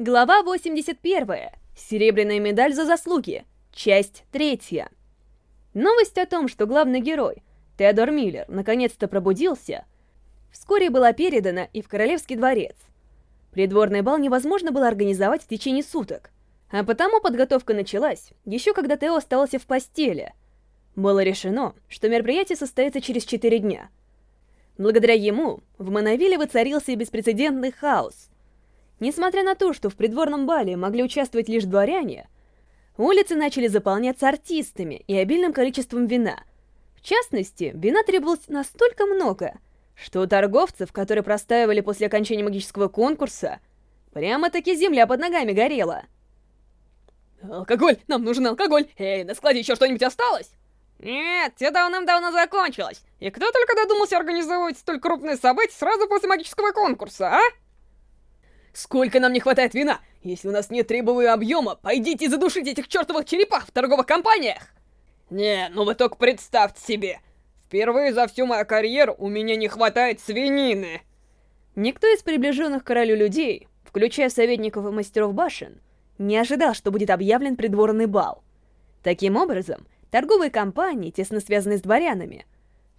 Глава 81. Серебряная медаль за заслуги. Часть 3. Новость о том, что главный герой, Теодор Миллер, наконец-то пробудился, вскоре была передана и в Королевский дворец. Придворный бал невозможно было организовать в течение суток, а потому подготовка началась, еще когда Тео оставался в постели. Было решено, что мероприятие состоится через 4 дня. Благодаря ему в Монавиле воцарился беспрецедентный хаос — Несмотря на то, что в придворном бале могли участвовать лишь дворяне, улицы начали заполняться артистами и обильным количеством вина. В частности, вина требовалось настолько много, что у торговцев, которые простаивали после окончания магического конкурса, прямо-таки земля под ногами горела. «Алкоголь! Нам нужен алкоголь! Эй, на складе еще что-нибудь осталось?» «Нет, все давным-давно закончилось. И кто только додумался организовывать столь крупные события сразу после магического конкурса, а?» Сколько нам не хватает вина? Если у нас нет требуемого объема, пойдите и задушите этих чертовых черепах в торговых компаниях! Не, ну вы только представьте себе. Впервые за всю мою карьеру у меня не хватает свинины. Никто из приближенных королю людей, включая советников и мастеров башен, не ожидал, что будет объявлен придворный бал. Таким образом, торговые компании, тесно связанные с дворянами,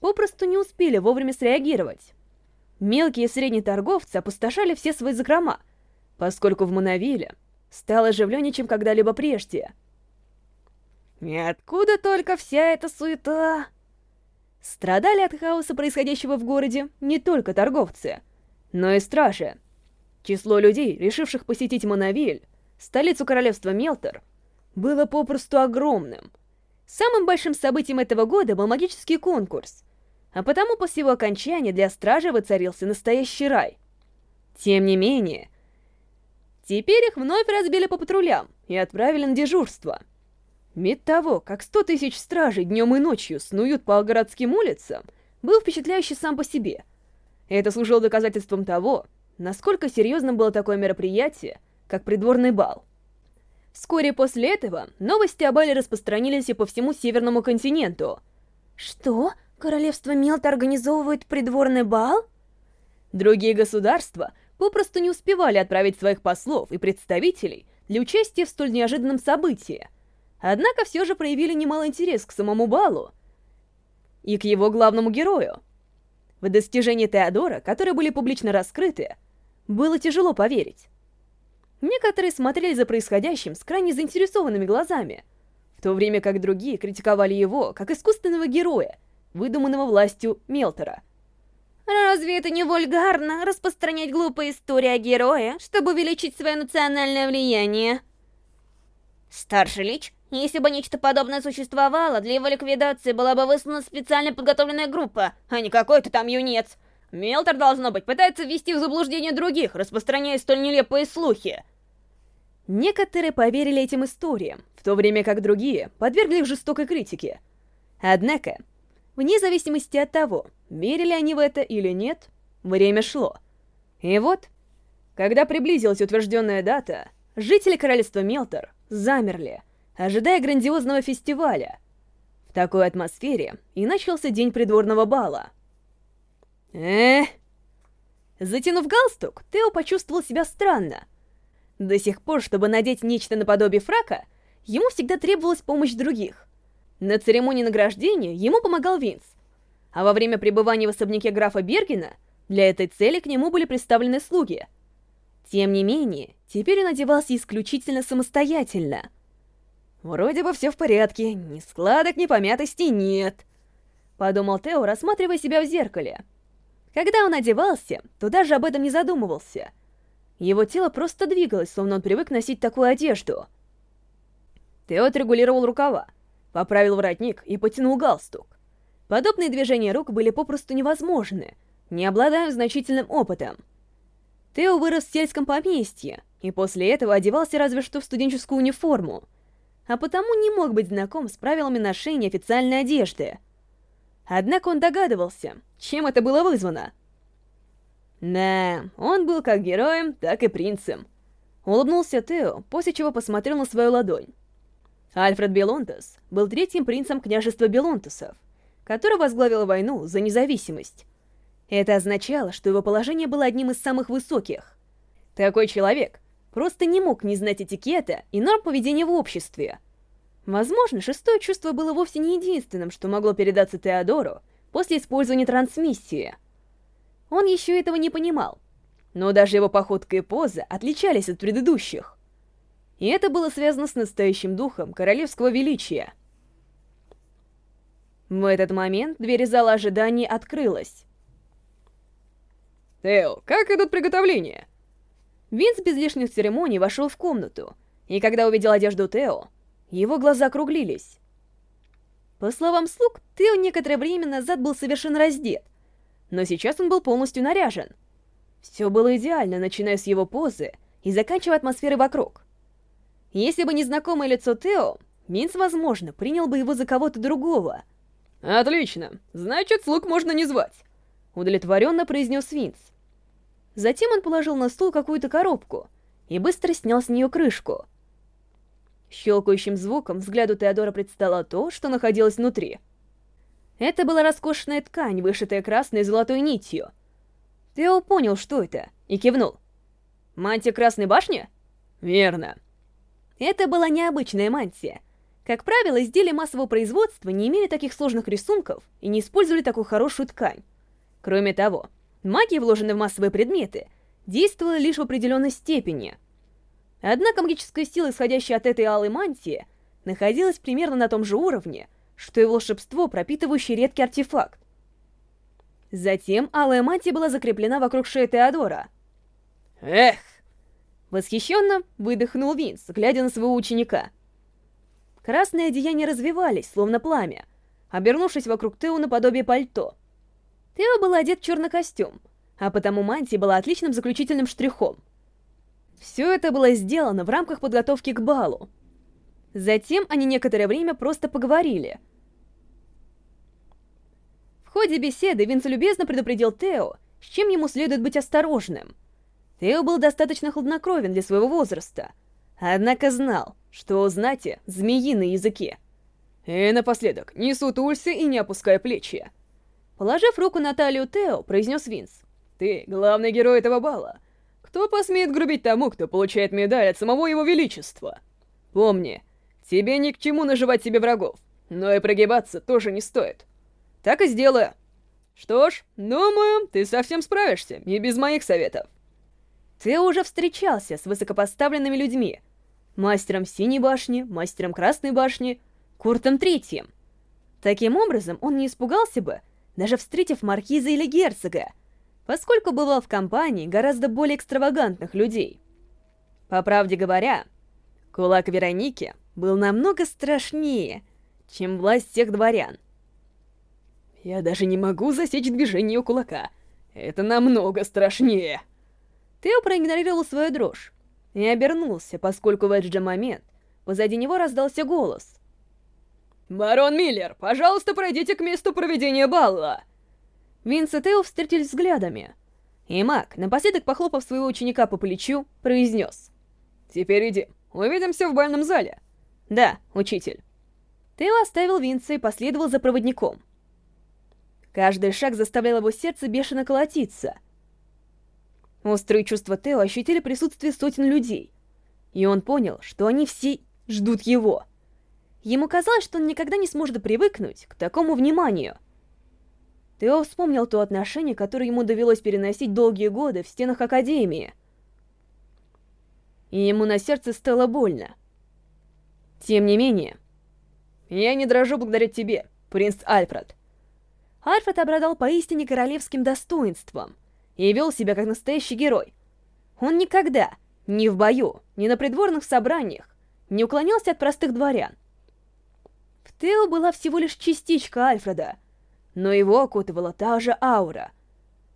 попросту не успели вовремя среагировать. Мелкие и средние торговцы опустошали все свои закрома, поскольку в Монавиле стало оживленнее, чем когда-либо прежде. И откуда только вся эта суета? Страдали от хаоса, происходящего в городе, не только торговцы, но и стражи. Число людей, решивших посетить Монавиль, столицу королевства Мелтор, было попросту огромным. Самым большим событием этого года был магический конкурс, а потому после его окончания для стражи воцарился настоящий рай. Тем не менее, Теперь их вновь разбили по патрулям и отправили на дежурство. Вид того, как сто тысяч стражей днем и ночью снуют по городским улицам, был впечатляющий сам по себе. Это служило доказательством того, насколько серьезным было такое мероприятие, как придворный бал. Вскоре после этого новости о бале распространились и по всему Северному континенту. Что? Королевство Мелта организовывает придворный бал? Другие государства попросту не успевали отправить своих послов и представителей для участия в столь неожиданном событии. Однако все же проявили немало интерес к самому балу и к его главному герою. В достижения Теодора, которые были публично раскрыты, было тяжело поверить. Некоторые смотрели за происходящим с крайне заинтересованными глазами, в то время как другие критиковали его как искусственного героя, выдуманного властью Мелтора — Разве это не вульгарно, распространять глупые истории о герое, чтобы увеличить свое национальное влияние? Старший Лич, если бы нечто подобное существовало, для его ликвидации была бы выслана специально подготовленная группа, а не какой-то там юнец. Мелтор, должно быть, пытается ввести в заблуждение других, распространяя столь нелепые слухи. Некоторые поверили этим историям, в то время как другие подвергли их жестокой критике. Однако, вне зависимости от того, Верили они в это или нет, время шло. И вот, когда приблизилась утвержденная дата, жители королевства Мелтор замерли, ожидая грандиозного фестиваля. В такой атмосфере и начался день придворного бала. Эх... Затянув галстук, Тео почувствовал себя странно. До сих пор, чтобы надеть нечто наподобие фрака, ему всегда требовалась помощь других. На церемонии награждения ему помогал Винс, а во время пребывания в особняке графа Бергена для этой цели к нему были представлены слуги. Тем не менее, теперь он одевался исключительно самостоятельно. «Вроде бы все в порядке, ни складок, ни помятости нет», — подумал Тео, рассматривая себя в зеркале. Когда он одевался, то даже об этом не задумывался. Его тело просто двигалось, словно он привык носить такую одежду. Тео отрегулировал рукава, поправил воротник и потянул галстук. Подобные движения рук были попросту невозможны, не обладая значительным опытом. Тео вырос в сельском поместье, и после этого одевался разве что в студенческую униформу, а потому не мог быть знаком с правилами ношения официальной одежды. Однако он догадывался, чем это было вызвано. Да, он был как героем, так и принцем. Улыбнулся Тео, после чего посмотрел на свою ладонь. Альфред Белонтес был третьим принцем княжества Белонтесов — который возглавил войну за независимость. Это означало, что его положение было одним из самых высоких. Такой человек просто не мог не знать этикета и норм поведения в обществе. Возможно, шестое чувство было вовсе не единственным, что могло передаться Теодору после использования трансмиссии. Он еще этого не понимал, но даже его походка и поза отличались от предыдущих. И это было связано с настоящим духом королевского величия. В этот момент дверь зала ожиданий открылась. Тео, как идут приготовления? Винс без лишних церемоний вошел в комнату, и когда увидел одежду Тео, его глаза округлились. По словам слуг, Тео некоторое время назад был совершенно раздет, но сейчас он был полностью наряжен. Все было идеально, начиная с его позы и заканчивая атмосферой вокруг. Если бы не знакомое лицо Тео, Винс, возможно, принял бы его за кого-то другого. Отлично, значит, слуг можно не звать. Удовлетворенно произнес Винс. Затем он положил на стол какую-то коробку и быстро снял с нее крышку. Щелкающим звуком взгляду Теодора предстало то, что находилось внутри. Это была роскошная ткань, вышитая красной и золотой нитью. Тео понял, что это, и кивнул. «Мантия Красной Башни?» «Верно». Это была необычная мантия. Как правило, изделия массового производства не имели таких сложных рисунков и не использовали такую хорошую ткань. Кроме того, магия, вложенная в массовые предметы, действовала лишь в определенной степени. Однако магическая сила, исходящая от этой алой мантии, находилась примерно на том же уровне, что и волшебство, пропитывающее редкий артефакт. Затем алая мантия была закреплена вокруг шеи Теодора. Эх! Восхищенно выдохнул Винс, глядя на своего ученика. Красные одеяния развивались, словно пламя, обернувшись вокруг Тео наподобие пальто. Тео был одет в черный костюм, а потому мантия была отличным заключительным штрихом. Все это было сделано в рамках подготовки к балу. Затем они некоторое время просто поговорили. В ходе беседы Винс любезно предупредил Тео, с чем ему следует быть осторожным — Тео был достаточно хладнокровен для своего возраста, однако знал, что знати змеиные языки. И напоследок, не сутулься и не опускай плечи. Положив руку на талию Тео, произнес Винс. Ты главный герой этого бала. Кто посмеет грубить тому, кто получает медаль от самого его величества? Помни, тебе ни к чему наживать себе врагов, но и прогибаться тоже не стоит. Так и сделаю. Что ж, думаю, ты совсем справишься, и без моих советов. Тео уже встречался с высокопоставленными людьми. Мастером Синей Башни, Мастером Красной Башни, Куртом Третьим. Таким образом, он не испугался бы, даже встретив маркиза или герцога, поскольку бывал в компании гораздо более экстравагантных людей. По правде говоря, кулак Вероники был намного страшнее, чем власть всех дворян. Я даже не могу засечь движение у кулака. Это намного страшнее. Тео проигнорировал свою дрожь и обернулся, поскольку в этот же момент позади него раздался голос. «Барон Миллер, пожалуйста, пройдите к месту проведения балла!» Винс и Тео встретились взглядами, и маг, напоследок похлопав своего ученика по плечу, произнес. «Теперь иди, увидимся в бальном зале». «Да, учитель». Тео оставил Винса и последовал за проводником. Каждый шаг заставлял его сердце бешено колотиться — Острые чувства Тео ощутили присутствие сотен людей, и он понял, что они все ждут его. Ему казалось, что он никогда не сможет привыкнуть к такому вниманию. Тео вспомнил то отношение, которое ему довелось переносить долгие годы в стенах Академии. И ему на сердце стало больно. Тем не менее, я не дрожу благодаря тебе, принц Альфред. Альфред обладал поистине королевским достоинством — и вел себя как настоящий герой. Он никогда, ни в бою, ни на придворных собраниях, не уклонялся от простых дворян. В Тео была всего лишь частичка Альфреда, но его окутывала та же аура.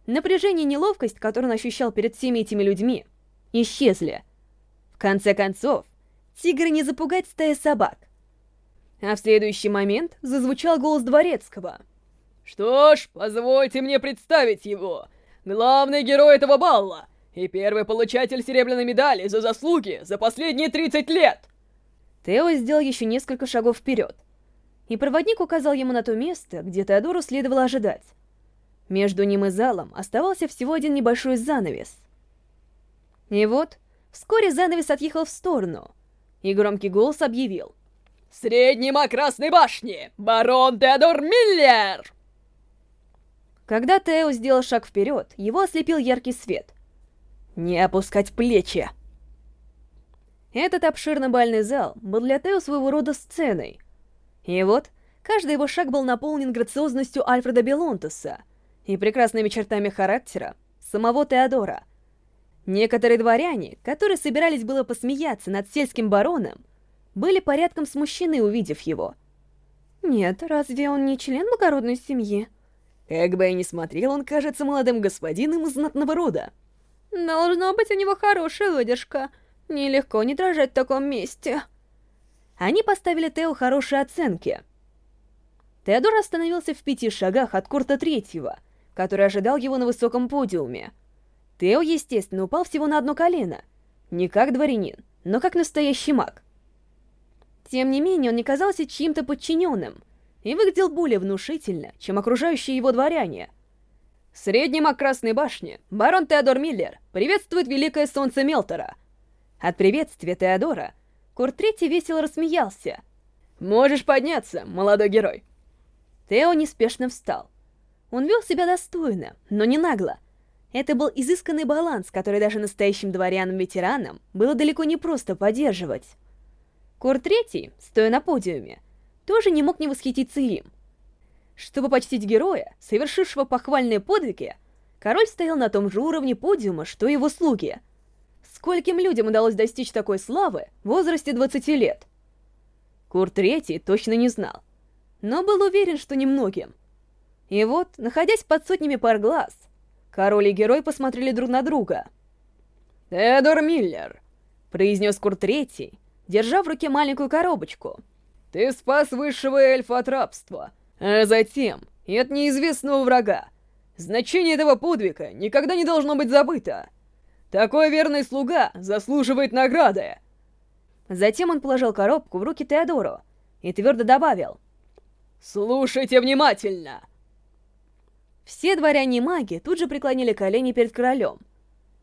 Напряжение и неловкость, которую он ощущал перед всеми этими людьми, исчезли. В конце концов, тигра не запугать стая собак. А в следующий момент зазвучал голос Дворецкого. «Что ж, позвольте мне представить его!» Главный герой этого балла и первый получатель серебряной медали за заслуги за последние 30 лет!» Тео сделал еще несколько шагов вперед, и проводник указал ему на то место, где Теодору следовало ожидать. Между ним и залом оставался всего один небольшой занавес. И вот, Вскоре занавес отъехал в сторону, и громкий голос объявил. «Средним о Красной башне! Барон Теодор Миллер!» Когда Тео сделал шаг вперед, его ослепил яркий свет. «Не опускать плечи!» Этот обширный бальный зал был для Тео своего рода сценой. И вот, каждый его шаг был наполнен грациозностью Альфреда Белонтуса и прекрасными чертами характера самого Теодора. Некоторые дворяне, которые собирались было посмеяться над сельским бароном, были порядком смущены, увидев его. Нет, разве он не член благородной семьи? Как бы я ни смотрел, он кажется молодым господином из знатного рода. Должно быть, у него хорошая выдержка. Нелегко не дрожать в таком месте. Они поставили Тео хорошие оценки. Теодор остановился в пяти шагах от Курта Третьего, который ожидал его на высоком подиуме. Тео, естественно, упал всего на одно колено. Не как дворянин, но как настоящий маг. Тем не менее, он не казался чьим-то подчиненным и выглядел более внушительно, чем окружающие его дворяне. Средним о Красной башне барон Теодор Миллер приветствует Великое Солнце Мелтора. От приветствия Теодора Курт Третий весело рассмеялся. «Можешь подняться, молодой герой!» Тео неспешно встал. Он вел себя достойно, но не нагло. Это был изысканный баланс, который даже настоящим дворянам-ветеранам было далеко не просто поддерживать. Кор Третий, стоя на подиуме, тоже не мог не восхититься им. Чтобы почтить героя, совершившего похвальные подвиги, король стоял на том же уровне подиума, что и его слуги. Скольким людям удалось достичь такой славы в возрасте 20 лет? Кур Третий точно не знал, но был уверен, что немногим. И вот, находясь под сотнями пар глаз, король и герой посмотрели друг на друга. «Эдор Миллер», — произнес Кур Третий, держа в руке маленькую коробочку. «Ты спас высшего эльфа от рабства, а затем и от неизвестного врага. Значение этого подвига никогда не должно быть забыто. Такой верный слуга заслуживает награды!» Затем он положил коробку в руки Теодору и твердо добавил. «Слушайте внимательно!» Все дворяне и маги тут же преклонили колени перед королем.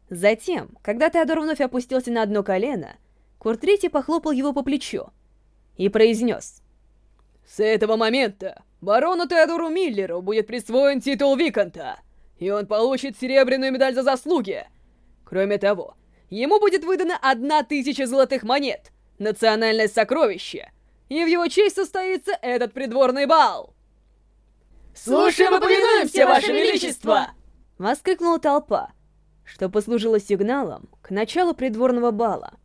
Затем, когда Теодор вновь опустился на одно колено, Курт Третий похлопал его по плечу и произнес. «С этого момента барону Теодору Миллеру будет присвоен титул Виконта, и он получит серебряную медаль за заслуги. Кроме того, ему будет выдана одна тысяча золотых монет, национальное сокровище, и в его честь состоится этот придворный бал!» «Слушаем и повинуемся, Ваше Величество!» Воскликнула толпа, что послужило сигналом к началу придворного бала.